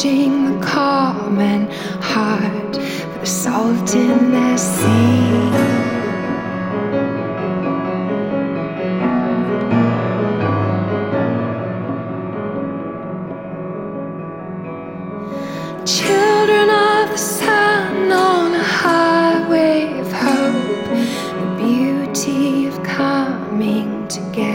changing the calm and heart for the salt in the sea. coming together.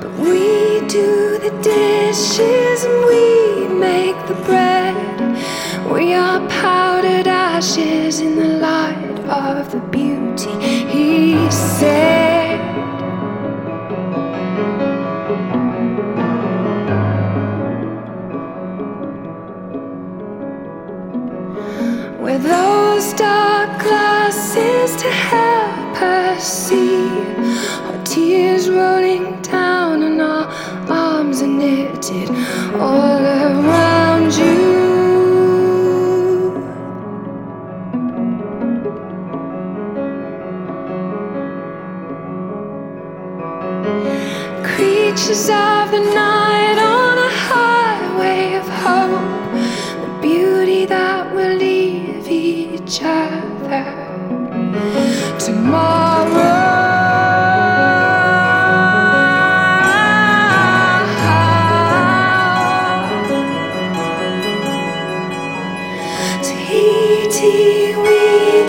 But we do the dishes and we make the bread. We are powdered ashes in the light of the beauty he said. With those dark glasses to help us see, our tears rolling down? all around you. Creatures of the night.